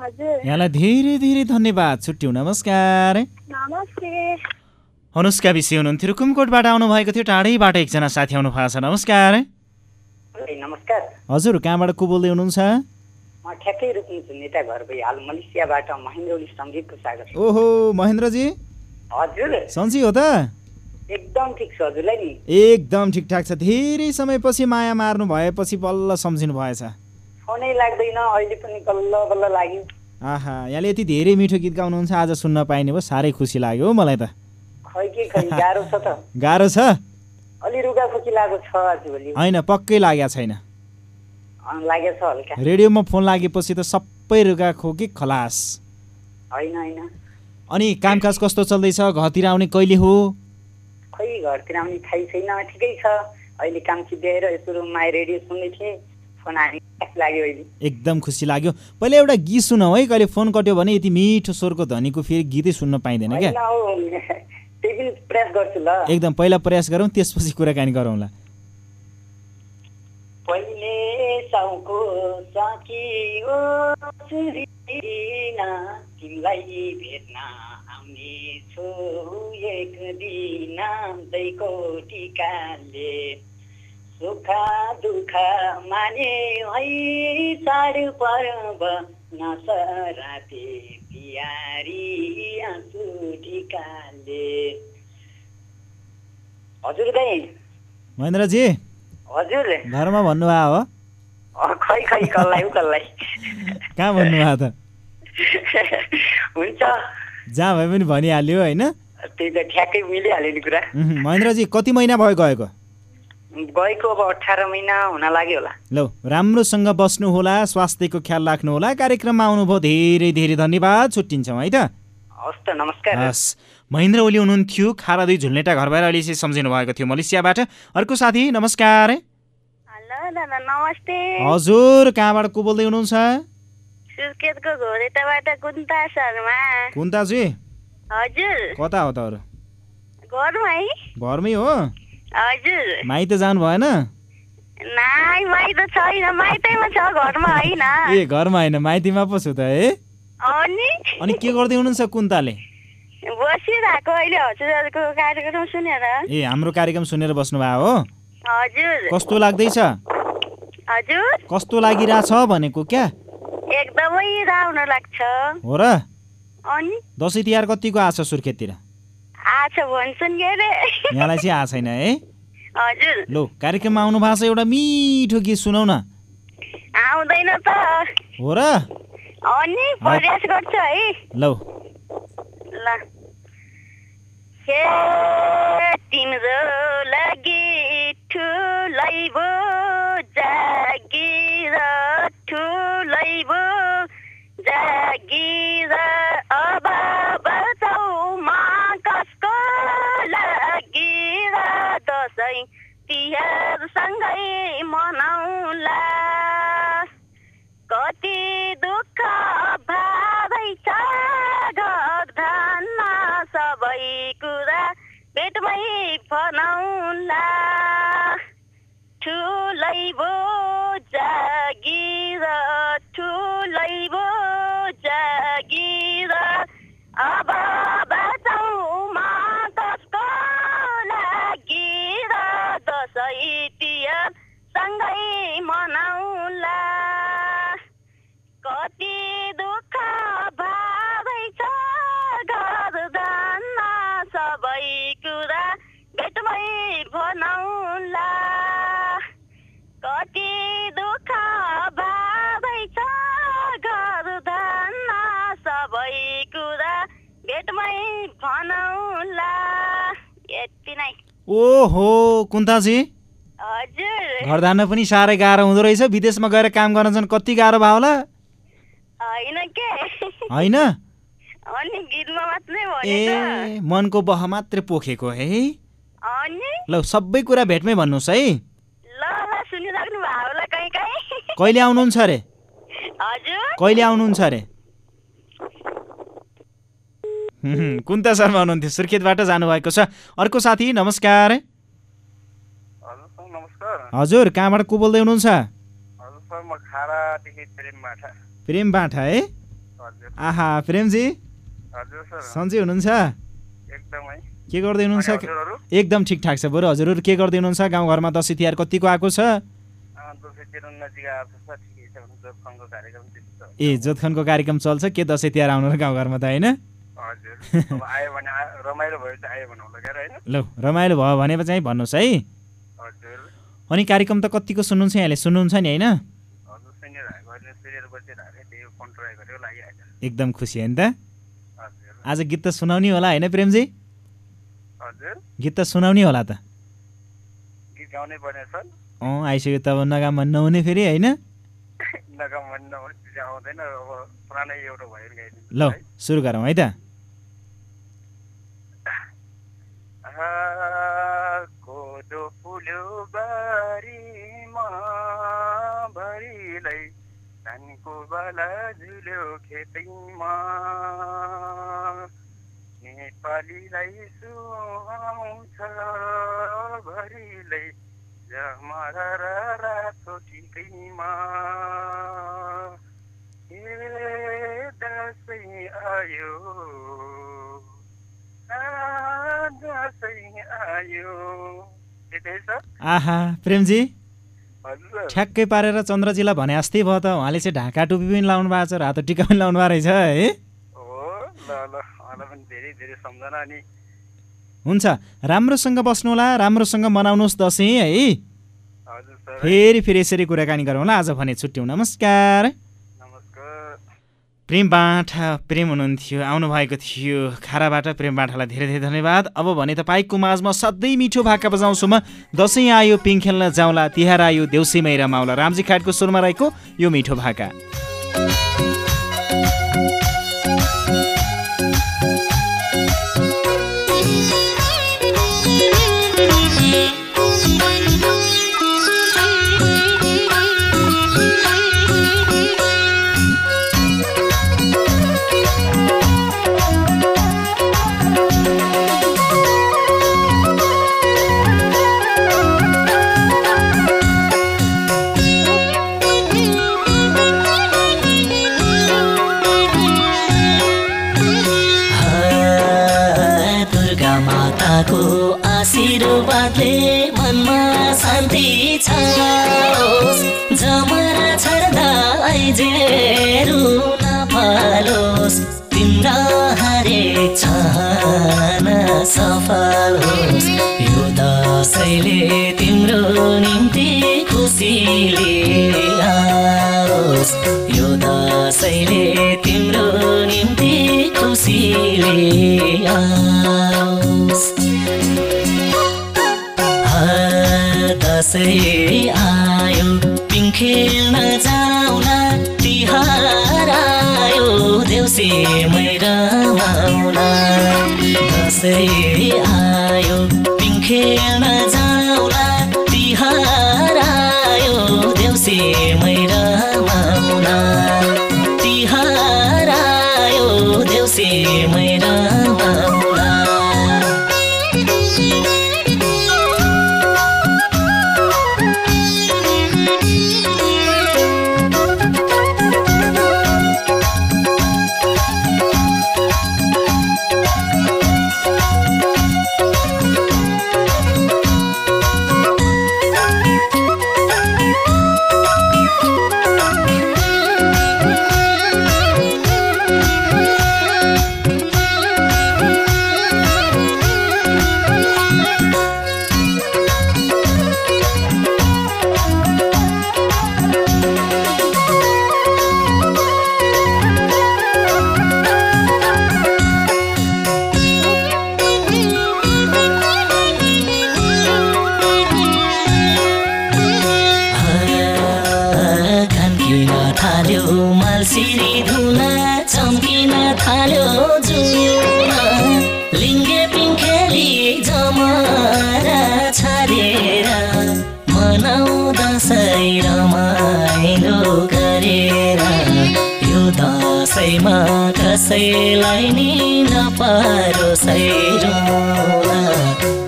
Speaker 15: हजुर।
Speaker 8: यहाँलाई धेरै धेरै धन्यवाद। छुट्यौँ नमस्कार।
Speaker 15: नमस्ते।
Speaker 8: अनुष्का विषय हुनुहुन्थ्यो। रुकुमकोटबाट आउनुभएको थियो टाढैबाट एकजना साथी आउनु भएको छ। नमस्कार।
Speaker 16: नमस्कार।
Speaker 8: हजुर कहाँबाट को बोल्दै हुनुहुन्छ?
Speaker 16: म ठ्याक्कै नेता घर भई हाल मलेसियाबाट महेन्द्र ओली सङ्गीतको सागर।
Speaker 8: ओहो महेन्द्रजी?
Speaker 16: हजुर।
Speaker 8: सन्ची हो त?
Speaker 16: एकदम ठिक छ हजुरलाई नि?
Speaker 8: एकदम ठिकठाक छ। धेरै समयपछि माया मार्नु भएपछि बल्ल सम्झिनु भएछ।
Speaker 16: फोनै लाग्दैन अहिले पनि बल्ल बल्ल लाग्यो।
Speaker 8: आहा यहाँले यति धेरै मिठो गीत गाउनुहुन्छ आज सुन्न पाइने भयो साह्रै खुसी लाग्यो हो मलाई त।
Speaker 16: गाह्रो छ
Speaker 8: होइन पक्कै लागेको छैन। रेडियोमा फोन लागेपछि त सबै रुगा खोकी खलास। अनि कामकाज कस्तो चल्दैछ? घरतिर आउने कहिले हो?
Speaker 16: खै घरतिर आउने थाहै छैन ठिकै छ। अहिले काम सिद्ध्याएर यसो रुममा रेडियो सुन्दै थिएँ। फोन लाग्यो अहिले।
Speaker 8: एकदम खुसी लाग्यो। पहिला एउटा गीत सुनौ है कहिले फोन कट्यो भने यति मिठो स्वरको धनीको फेरि गीतै सुन्न पाइँदैन क्या।
Speaker 16: प्रयास गर्छु ल।
Speaker 8: एकदम पहिला प्रयास गरौँ त्यसपछि कुराकानी गरौँला
Speaker 16: पहिले साउको साकी ओ सुरिना तिमीलाई भेट्न
Speaker 17: आउनेछु। एक दिन दैको टिकाले सुख दुःख माने है चाड पर्व नसराते हजुर दाइ
Speaker 8: महेन्द्रजी।
Speaker 17: हजुर।
Speaker 8: घरमा भन्नुभयो हो?
Speaker 17: खै खै कसलाई कसलाई
Speaker 8: कहाँ भन्नुभयो त?
Speaker 17: हुन्छ।
Speaker 8: जहाँ भए पनि भनिहाल्यो होइन?
Speaker 17: त्यही त ठ्याक्कै मिलिहाल्यो नि कुरा।
Speaker 8: महेन्द्रजी कति महिना भयो गएको?
Speaker 17: गएको अब अठार महिना हुन लाग्यो होला।
Speaker 8: लौ राम्रोसँग बस्नुहोला स्वास्थ्यको ख्याल राख्नुहोला कार्यक्रममा आउनुभयो धेरै धेरै धन्यवाद छुट्टिन्छौँ है त।
Speaker 17: हस् त नमस्कार।
Speaker 8: हस्। महेन्द्र ओली हुनुहुन्थ्यो खारा दुई झुल्नेटा घर भएर अहिले चाहिँ सम्झिनु भएको थियो मलेसियाबाट। अर्को साथी नमस्कार।
Speaker 10: हेलो नमस्ते।
Speaker 8: हजुर कहाँबाट को बोल्दै हुनुहुन्छ?
Speaker 10: सुर्खेतको घोरेटाबाट कुन्ता शर्मा।
Speaker 8: कुन्ताजी?
Speaker 10: हजुर।
Speaker 8: कता हो त
Speaker 10: घरमै।
Speaker 8: घरमै हो? माइत जानु भएन? ए घरमा होइन। माइतीमा पो छु त है?
Speaker 10: अनि?
Speaker 8: के गर्दै हुनुहुन्छ कुन्ताले? ए हाम्रो कार्यक्रम सुनेर बस्नुभयो हो? कस्तो लाग्दैछ? कस्तो लागिरहेछ भनेको क्या?
Speaker 10: एकदमै राम्रो लाग्छ।
Speaker 8: हो र? दसैँ तिहार कतिको आछ सुर्खेततिर
Speaker 10: आज भन्छन् के अरे
Speaker 8: यहाँलाई चाहिँ आएको छैन है?
Speaker 10: हजुर।
Speaker 8: लो कार्यक्रममा आउनु भएको छ एउटा मिठो गीत सुनौ न।
Speaker 10: आउँदैन त।
Speaker 8: हो र?
Speaker 10: अनि प्रयास गर्छु है।
Speaker 8: लौ।
Speaker 10: ल। हे तिम्रो लागि ठुलै भो जागिर ठुलै भो जागिर सँगै मनाउला कति दुःख भादै छ घर धानमा सबै कुरा पेटमै फनाउला ठुलै भो जागिर ठुलै भो जागिर अब
Speaker 8: ओहो कुन्ताजी। घर धान्न पनि साह्रै गाह्रो हुँदो रहेछ। विदेशमा गएर काम गर्न चाहिँ कति गाह्रो भयो होला।
Speaker 10: होइन
Speaker 8: ए मनको बह मात्रै पोखेको है? ल सबै कुरा भेटमै भन्नुहोस् है। कहिले आउनुहुन्छ अरे? कहिले आउनुहुन्छ अरे? कुन्ता शर्मा हुनुहुन्थ्यो। सुर्खेतबाट जानुभएको छ। अर्को साथी नमस्कार। हजुर कहाँबाट को बोल्दै हुनुहुन्छ? प्रेम बाठा है? आहा प्रेमजी? सन्चै हुनुहुन्छ?
Speaker 9: एकदमै।
Speaker 8: के गर्दै हुनुहुन्छ? एकदम ठिकठाक छ बरु। हजुरहरू के गर्दै हुनुहुन्छ? गाउँघरमा दसैँ तिहार कतिको आएको छ। ए जोतखनको कार्यक्रम चल्छ। के दसैँ तिहार आउनु र गाउँघरमा त होइन? ल *laughs* रमाइलो भयो भने चाहिँ भन्नुहोस् है। अनि कार्यक्रम त कतिको सुन्नुहुन्छ यहाँले सुन्नुहुन्छ नि होइन? एकदम खुसी होइन त। आज गीत त सुनाउने होला होइन प्रेमजी? गीत त सुनाउने होला त। अँ आइसक्यो त अब नगाममा नहुने फेरि होइन। *laughs* ल सुरु गरौँ है त।
Speaker 9: फुल्यो बारीमा भरिलै धानको बाला झुल्यो खेतैमा नेपालीलाई सुहाउँछ भरिलै जमरा रातो टिकैमा ए दसैँ आयो दसैँ आयो
Speaker 8: आहा प्रेमजी?
Speaker 9: हजुर।
Speaker 8: ठ्याक्कै पारेर चन्द्रजीलाई भने अस्ति भयो त उहाँले चाहिँ ढाका टुपी पनि लाउनु भएको छ रातो टिका पनि लाउनु भएको रहेछ है? हुन्छ राम्रोसँग बस्नुहोला राम्रोसँग मनाउनुहोस् दसैँ है। फेरि फेरि यसरी कुराकानी गरौँला आज भने छुट्यौँ नमस्कार। प्रेम बाँठा प्रेम हुनुहुन्थ्यो आउनुभएको थियो। खाराबाट प्रेम बाँठालाई धेरै धेरै धन्यवाद। अब भने तपाईँको माझमा सधैँ मिठो भाका बजाउँछु म। दसैँ आयो पिङ खेल्न जाउँला तिहार आयो देउसी मैरा माउला रामजी खाटको सुरमा रहेको यो मिठो भाका।
Speaker 18: दसैँले तिम्रो निम्ति खुसीले आओस् यो दसैँले तिम्रो निम्ति खुसीले आओस् दसैँ आयो पिङ खेल्न जाउँला तिहार आयो देउसी मैरा माउला दसैँ आयो। खेल्न मालसिरी धुन चम्किन थाल्यो जुन लिङ्गे पिङ्खेली जमरा छाडेर मनाउ दसैँ रमाइलो गरेर। यो दसैँमा कसैलाई नि नपारोस्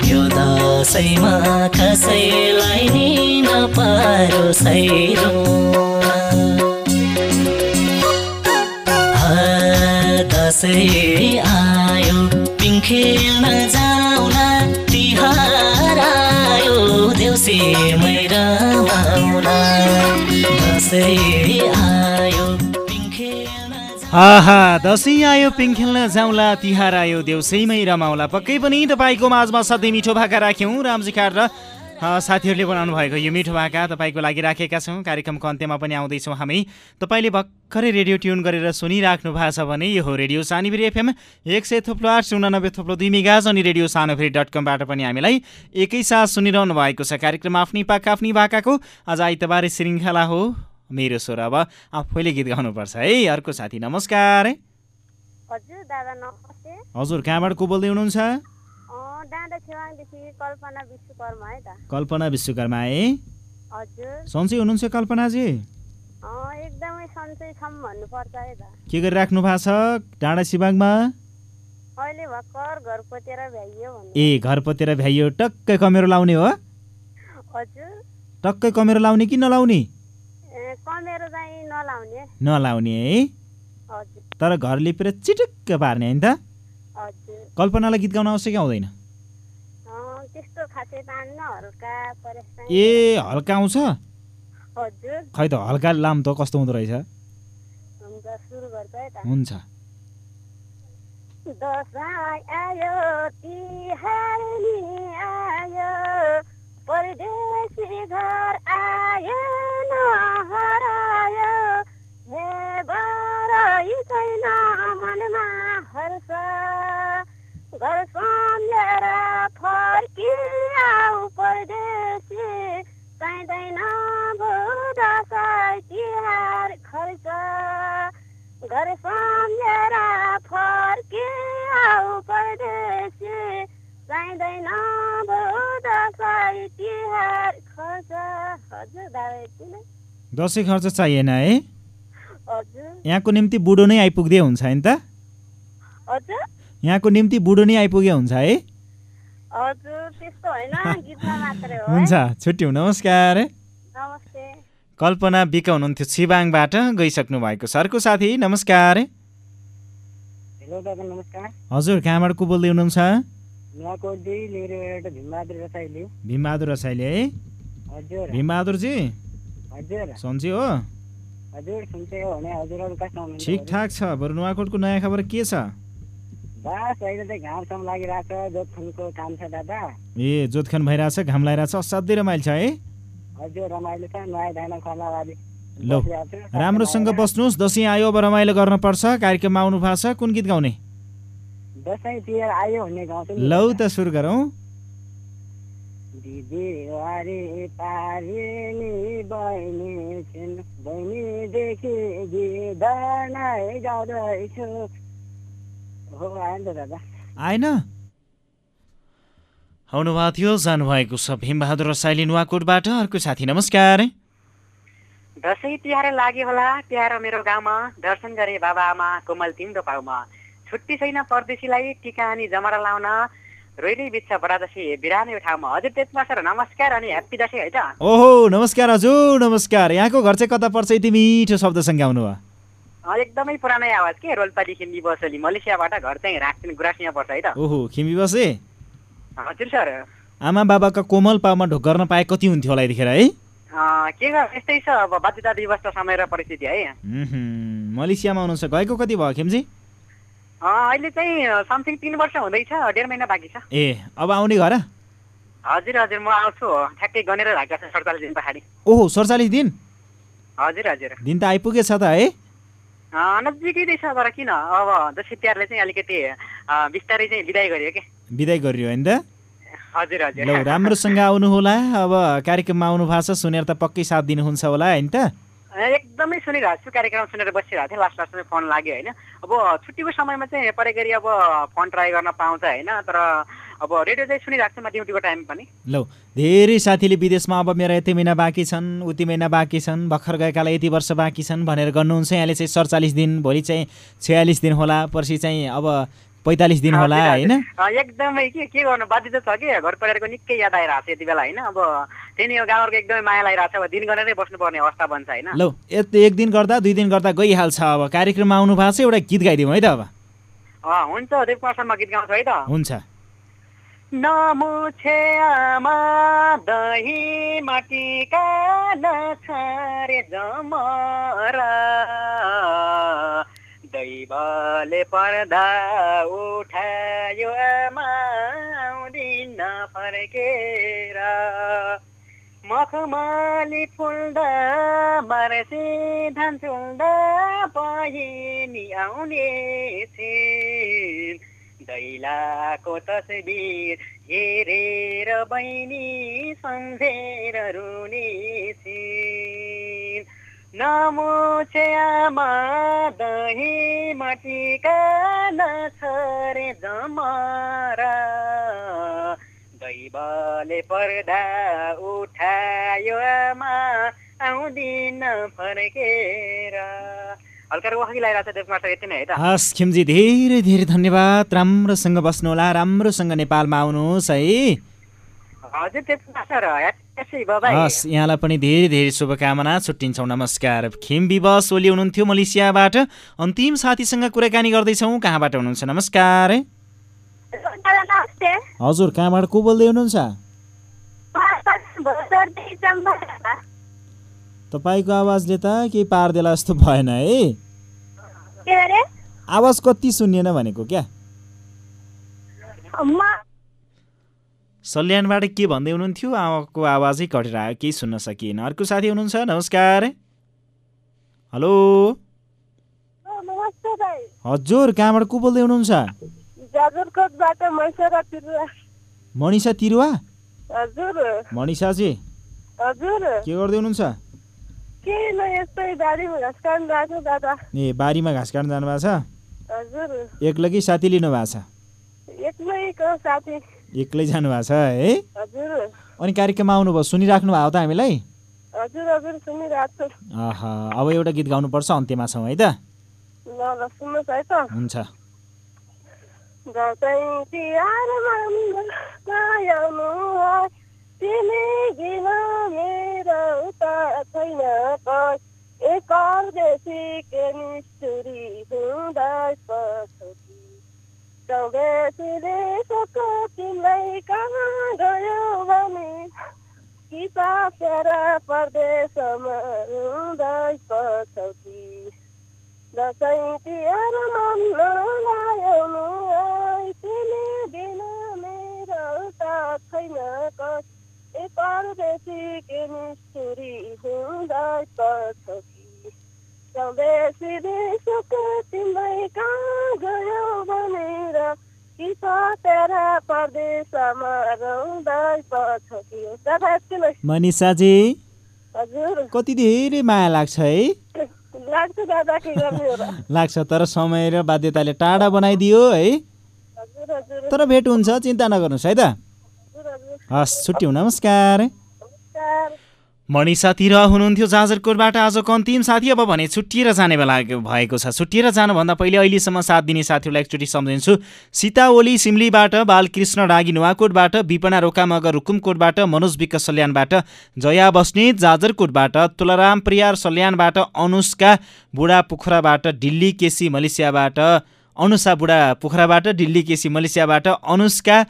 Speaker 18: यो दसैँमा कसैलाई नि नपारोस् आयो? पिङ खेल्न तिहार आयो। देउसी मैरा माउला दसैँ आयो?
Speaker 8: आहा दसैँ आयो पिङ खेल्न जाउँला तिहार आयो देउसैमै रमाउला पक्कै पनि तपाईँको माझमा सधैँ मिठो भाका राख्यौँ। रामजी खाट र साथीहरूले बनाउनु भएको यो मिठो भाका तपाईँको लागि राखेका छौँ। कार्यक्रमको अन्त्यमा पनि आउँदैछौँ हामी। तपाईँले भर्खरै रेडियो ट्युन गरेर सुनिराख्नु भएको छ भने यो हो रेडियो सानीभिरी एफएम। एक सय थोप्लो आठ उनानब्बे थोप्लो दुई मेगाज अनि रेडियो सानोफेरी डट कमबाट पनि हामीलाई एकैसाथ सुनिरहनु भएको छ। कार्यक्रम आफ्नै पाका आफ्नै भाकाको। आज आइतबारे श्रृङ्खला हो। मेरो स्वर अब आफैले गीत गाउनुपर्छ है। अर्को साथी नमस्कार।
Speaker 15: हजुर दादा नमस्ते।
Speaker 8: हजुर कहाँबाट को बोल्दै हुनुहुन्छ?
Speaker 15: कल्पना विश्वकर्मा है
Speaker 8: सन्चै हुनुहुन्छ कल्पनाजी
Speaker 15: एकदमै सन्चै छौँ भन्नुपर्छ है त।
Speaker 8: के गरिराख्नु भएको छ डाँडा सिबाङमा
Speaker 15: अहिले भर्खर घर पोतेर भ्याइयो भन्नु।
Speaker 8: ए घर पतेर भ्याइयो टक्कै कमेरो लाउने हो?
Speaker 15: हजुर।
Speaker 8: टक्कै कमेरो लाउने कि नलाउने?
Speaker 15: कमेरो चाहिँ नलाउने।
Speaker 8: नलाउने है? तर घर लिपेर चिटुक्क पार्ने होइन त? कल्पनालाई गीत गाउन आउँछ कि आउँदैन
Speaker 10: चाहिँ तान्न हल्का परेछ
Speaker 8: ए हल्का आउँछ?
Speaker 10: हजुर।
Speaker 8: खै त हल्का लाम त कस्तो हुँदो रहेछ?
Speaker 10: हुन्छ। दसैँ आयो तिहार नि आयो परदेशी घर आयो हे छैन मनमा हर्ष। घर सम्झेर फर्किआऊ परदेशी चाहिँदैन दसैँ तिहार खर्च। घर सम्झेर फर्किआऊ परदेशी चाहिँदैन दसैँ तिहार खर्च। हजुर दादा
Speaker 8: दसैँ खर्च चाहिएन है? यहाँको निम्ति बुढो नै आइपुग्दै हुन्छ नि त?
Speaker 10: हजुर।
Speaker 8: यहाँको निम्ति बुढो नै आइपुगे हुन्छ है। हुन्छ छुट्यौँ नमस्कार।
Speaker 10: नमस्ते।
Speaker 8: कल्पना बिका हुनुहुन्थ्यो छिबाङबाट गइसक्नु भएको छ अर्को साथी नमस्कार।
Speaker 19: हेलो दादा नमस्कार।
Speaker 8: हजुर कहाँबाट को बोल्दै हुनुहुन्छ
Speaker 19: भीमबहादुर रसाइली।
Speaker 8: है?
Speaker 19: हजुर।
Speaker 8: भीमबहादुरजी?
Speaker 19: हजुर।
Speaker 8: सन्ची हो?
Speaker 19: हुनुहुन्छ
Speaker 8: ठिकठाक छ बरु नुवाकोटको नयाँ खबर के छ?
Speaker 19: बस अहिले चाहिँ घामसम्म लागिरहेको छ जोतखनको काम छ दादा।
Speaker 8: ए जोतखान भइरहेछ घाम लगाइरहेछ असाध्यै रमाइलो छ है।
Speaker 19: हजुर रमाइलो छ नुहाइ धान खला बाली
Speaker 8: लौ राम्रोसँग बस्नुहोस् दसैँ आयो अब रमाइलो गर्नुपर्छ कार्यक्रममा आउनु भएको छ कुन गीत गाउने? लौ त सुरु गरौँ।
Speaker 19: बहिनी
Speaker 8: आएन आउनुभएको थियो जानुभएको छ भीमबहादुर रसाइली नुवाकोटबाट। अर्को साथी नमस्कार।
Speaker 17: दसैँ तिहार लाग्यो होला। प्यारो मेरो गाउँमा। दर्शन गरे बाबा आमा कोमल तिम्रो पाउमा छुट्टी छैन परदेशीलाई टिका अनि जमरा लाउन। रोइली बिच्छ बडादशी बिरानो ठाउँमा हजुर त्यसमा सर नमस्कार अनि ह्याप्पी दसैँ है त?
Speaker 8: ओहो नमस्कार हजुर नमस्कार। यहाँको घर चाहिँ कता पर्छ यति मिठो शब्दसँग आउनुभयो
Speaker 17: एकदमै पुरानै आवाज के? रोल्पादेखि निबसली मलेसियाबाट घर चाहिँ राख्छन् गुरासिया पर्छ है त।
Speaker 8: ओहो खिमी बसे?
Speaker 17: हजुर सर।
Speaker 8: आमा बाबाका कोमल पाउमा ढोक गर्न पाए कति हुन्थ्यो होला यतिखेर है?
Speaker 17: के यस्तै छ अब बाध्यता दिवस त समय र परिस्थिति है?
Speaker 8: मलेसियामा हुनुहुन्छ। गएको कति भयो खेमजी?
Speaker 17: अहिले चाहिँ समथिङ तिन वर्ष हुँदैछ डेढ महिना बाँकी छ।
Speaker 8: ए अब आउने घर?
Speaker 17: हजुर हजुर म आउँछु। ठ्याक्कै गनेर राखेको छ सडचालिस दिन पछाडि।
Speaker 8: ओहो सडचालिस दिन?
Speaker 17: हजुर हजुर।
Speaker 8: दिन त आइपुगेछ त है?
Speaker 17: नजिकै नै छ तर किन? अब दसैँ तिहारले चाहिँ अलिकति बिस्तारै चाहिँ विदाय गरियो कि?
Speaker 8: बिदाई गरियो होइन? त
Speaker 17: हजुर। हजुर
Speaker 8: राम्रोसँग आउनु होला अब कार्यक्रममा आउनु भएको छ सुनेर त पक्कै साथ दिनुहुन्छ होला होइन त?
Speaker 17: एकदमै सुनिरहेको छु कार्यक्रम सुनेर बसिरहेको थिएँ। लास्ट लास्टमा फोन लाग्यो होइन? अब छुट्टीको समयमा चाहिँ परे गरी अब फोन ट्राई गर्न पाउँछ होइन? तर अब रेडियो चाहिँ सुनिरहेको छु म ड्युटीको टाइम पनि।
Speaker 8: लौ धेरै साथीले विदेशमा अब मेरा यति महिना बाँकी छन् उति महिना बाँकी छन् भर्खर गएकालाई यति वर्ष बाँकी छन् भनेर गर्नुहुन्छ। यहाँले चाहिँ सडचालिस दिन भोलि चाहिँ छयालिस दिन होला पर्सि चाहिँ अब पैँतालिस दिन होला होइन?
Speaker 17: एकदमै के के गर्नु? बाध्यता छ कि? घर परिवारको निकै याद आइरहेको छ यति बेला होइन? अब त्यही नै गाउँहरूको एकदमै माया लागिरहेको छ। अब दिन गरेरै बस्नुपर्ने अवस्था बन्छ होइन?
Speaker 8: लौ यत एक दिन गर्दा दुई दिन गर्दा गइहाल्छ अब। कार्यक्रममा आउनु भएको छ एउटा गीत गाइदिउँ है त अब।
Speaker 17: हुन्छ देवकुमार गीत गाउँछु है त।
Speaker 8: हुन्छ।
Speaker 17: नमुछे आमा दही माटीका नछारे जमरा। दैवले पर्दा उठायो आमा आउँदिन फर्केर मखमली फुल्दा मर्सी धान चुल्दा पहिनी आउने छिन् दैलाको तस्बिर हेरेर बहिनी सम्झेर रुने छिन् नमुछे आमा दही माटीका नछरे जमरा। दैवले पर्दा उठायो आमा आउँदिन फर्केर।
Speaker 8: हस् खिमजी धेरै धेरै धन्यवाद। राम्रोसँग बस्नुहोला राम्रोसँग नेपालमा आउनुहोस् है।
Speaker 17: हजुर
Speaker 8: हस् यहाँलाई पनि धेरै धेरै शुभकामना छुट्टिन्छौँ नमस्कार। खिम विवश ओली हुनुहुन्थ्यो मलेसियाबाट। अन्तिम साथीसँग कुराकानी गर्दैछौँ। कहाँबाट हुनुहुन्छ? नमस्कार। हजुर कहाँबाट को बोल्दै हुनुहुन्छ? तपाईँको आवाजले त केही पारिदेला जस्तो भएन है। आवाज कति सुनिएन भनेको क्या? सल्यानबाट के भन्दै हुनुहुन्थ्यो? आमाको आवाजै कटेर आयो केही सुन्न सकिएन। अर्को साथी हुनुहुन्छ? नमस्कार। हेलो। हजुर कहाँबाट को बोल्दै हुनुहुन्छ?
Speaker 15: तिरुवा।
Speaker 8: मनिषा तिरुवा? मनिषाजी। के गर्दै हुनुहुन्छ? ए बारीमा घाँस काट्न जानुभएको छ? एक्लै साथी लिनु भएको छ एक्लै जानुभएको छ है? अनि कार्यक्रममा आउनुभयो सुनिराख्नु भएको त हामीलाई? अब एउटा गीत गाउनुपर्छ अन्त्यमा छौँ है त? हुन्छ।
Speaker 15: एक अर्देशी के निष्ठुरी हुँदै पछौटी सको तिमीलाई कहाँ गयो भने कि प्यारा परदेशमा हुँदै पछौटी दसैँ तिहार मन आई तिमी बिन मेरो उता छैन कस ए परदेशी के निष्ठुरी हुँदै पछौटी सबै देशको तिमीलाई कहाँ गयो भनेर कि तेरा परदेशमा रहँदै नै
Speaker 8: मनिषाजी
Speaker 15: हजुर
Speaker 8: कति धेरै माया लाग्छ है?
Speaker 15: लाग्छ दादा के गर्ने हो र
Speaker 8: लाग्छ तर समय र बाध्यताले टाढा बनाइदियो है। तर भेट हुन्छ चिन्ता नगर्नुहोस् है त। हस् छुट्यौँ नमस्कार।
Speaker 15: नमस्कार
Speaker 8: मणिषातिर हुनुहुन्थ्यो जाजरकोटबाट आजको अन्तिम साथी अब भने छुट्टिएर जाने बेला भएको छ। छुट्टिएर जानुभन्दा पहिले अहिलेसम्म साथ दिने साथीहरूलाई एकचोटि सम्झिन्छु। सीता ओली सिमलीबाट बालकृष्ण डागी नुवाकोटबाट विपना रोकामगर रुकुमकोटबाट मनोज विक सल्यानबाट जया बस्नेत जाजरकोटबाट तुलाराम प्रियार सल्यानबाट अनुष्का बुढा पोखराबाट दिल्ली केसी मलेसियाबाट अनुषा बुढा पोखराबाट दिल्ली केसी मलेसियाबाट अनुष्का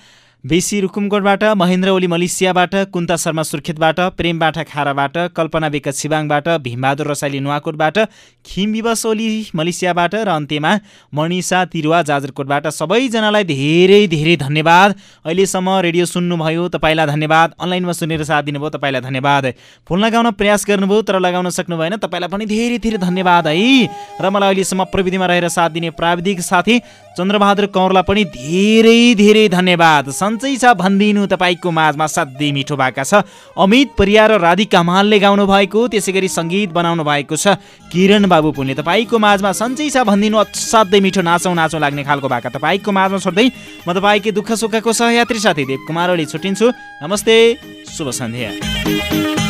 Speaker 8: बेसी रुकुमकोटबाट महेन्द्र ओली मलेसियाबाट कुन्ता शर्मा सुर्खेतबाट प्रेम बाठा खाराबाट कल्पना बेका छिबाङबाट भीमबहादुर रसाइली नुवाकोटबाट खिम विवस ओली मलेसियाबाट र अन्त्यमा मणिषा तिरुवा जाजरकोटबाट सबैजनालाई धेरै धेरै धन्यवाद। अहिलेसम्म रेडियो सुन्नुभयो तपाईँलाई धन्यवाद। अनलाइनमा सुनेर साथ दिनुभयो तपाईँलाई धन्यवाद। फोन लगाउन प्रयास गर्नुभयो तर लगाउन सक्नु भएन तपाईँलाई पनि धेरै धेरै धन्यवाद है। र मलाई अहिलेसम्म प्रविधिमा रहेर साथ दिने प्राविधिक साथी चन्द्रबहादुर कौरलाई पनि धेरै धेरै धन्यवाद। सन्चै छ भनिदिनु तपाईँको माझमा साध्यै मिठो भएका छ। अमित परिया र राधिका मालले गाउनु भएको त्यसै गरी सङ्गीत बनाउनु भएको छ। किरण बाबु पुण्य तपाईँको माझमा सन्चै छ भनिदिनु असाध्यै मिठो नाचौँ नाचौँ लाग्ने खालको भएका तपाईँको माझमा छोड्दै म तपाईँकै दुःख सुखको सहयात्री साथी देव कुमार ओली छुट्टिन्छु। नमस्ते शुभ सन्ध्या।